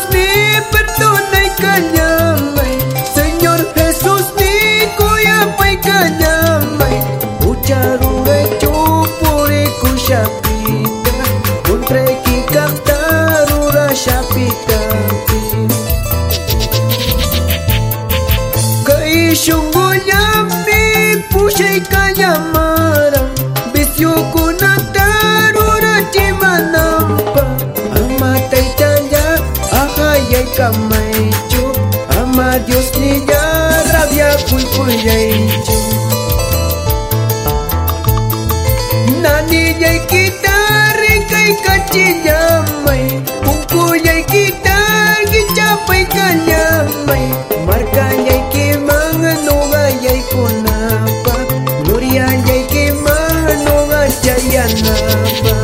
Jesús mi perdona y cállame Señor Jesús mi cuyapa y cállame Ucharura chupure kushapita Untreki cantarura shapita Kaishungoyami pushay callamara Vicio kunata ama dios ni ya rabia kulkulyaichu nani yai kita rikai kachiyamai kunku yai kita gichapai kanyamai marka yai ki manganuga yai kunapa gloria yai ki manuga jayanapa